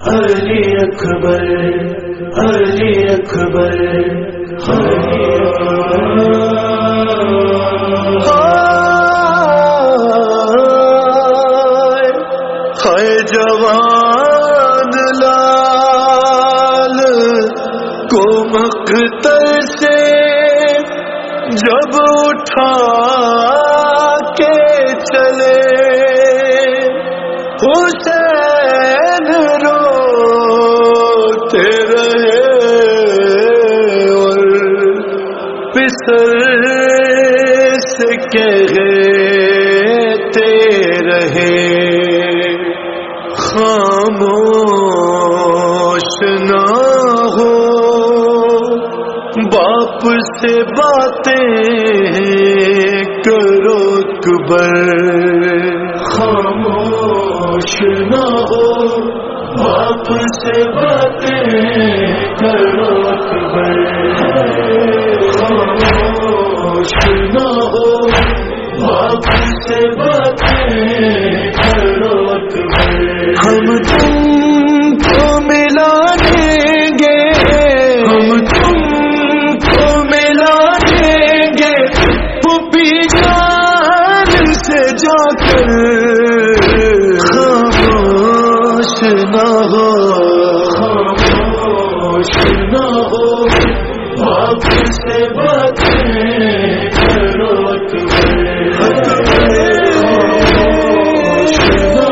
علی اکبر علی اکبر علی ہے جوان لال کو مقتل سے جب اٹھا کے چلے۔ حسین روتے رہے اور پسر سے کہتے رہے۔ خاموش نہ ہو، باپ سے باتیں کرو اکبر۔ خاموش نہ ہو باپ سے باتیں کرو خاموش نہ ہو۔ باپ سے باتیں کرو ہم تم کو ملا دیں گے۔ ہم تم کو ملا دیں گے۔ پپی جان سے جا کر خاموش نہ ہو خاموش نہ ہو۔